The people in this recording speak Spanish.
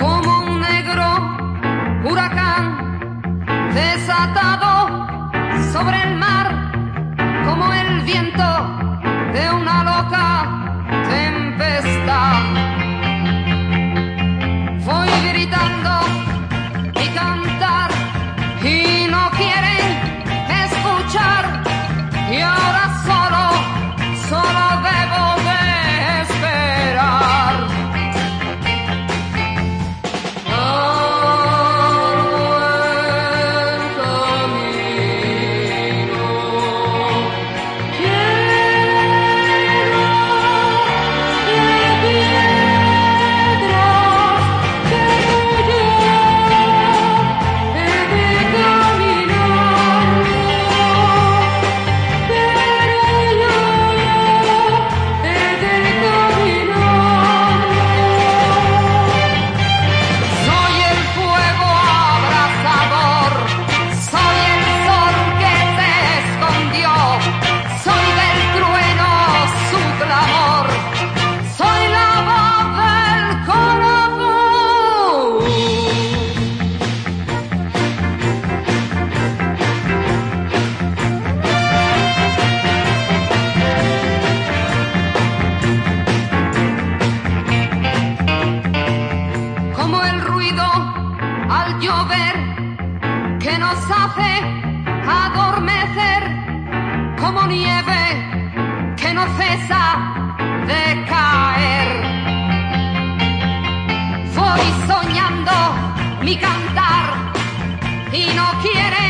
Como un negro huracán desatado sobre el mar como el viento. el ruido al llover que nos hace adormecer como nieve que no cesa de caer. Voy soñando mi cantar y no quiere